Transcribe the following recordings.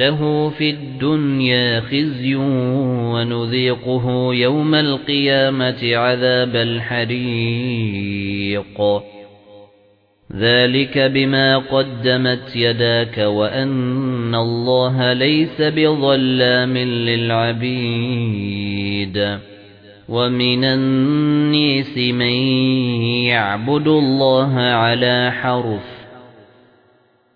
لَهُ فِي الدُّنْيَا خِزْيٌ وَنُذِيقُهُ يَوْمَ الْقِيَامَةِ عَذَابَ الْحَرِيقِ. ذَلِكَ بِمَا قَدَّمَتْ يَدَاكَ وَأَنَّ اللَّهَ لَيْسَ بِظَلَّامٍ لِلْعَبِيدِ. وَمِنَ النَّاسِ مَن يَعْبُدُ اللَّهَ عَلَى حَرْفٍ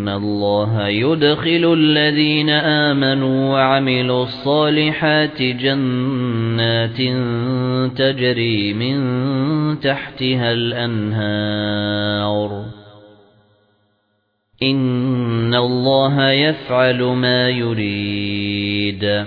إِنَّ اللَّهَ يُدْخِلُ الَّذِينَ آمَنُوا وَعَمِلُوا الصَّالِحَاتِ جَنَّاتٍ تَجْرِي مِن تَحْتِهَا الْأَنْهَارُ إِنَّ اللَّهَ يَفْعَلُ مَا يُرِيدُ